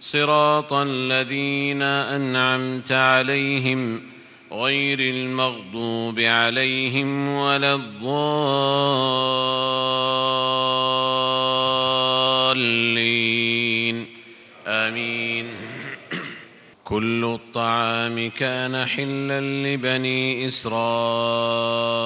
صراط الذين أنعمت عليهم غير المغضوب عليهم ولا الضالين. آمين. كل الطعام كان حلا لبني إسرائيل.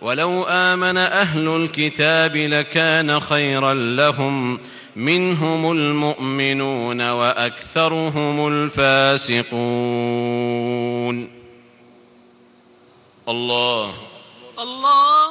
ولو امن أهل الكتاب لكان خيرا لهم منهم المؤمنون واكثرهم الفاسقون الله الله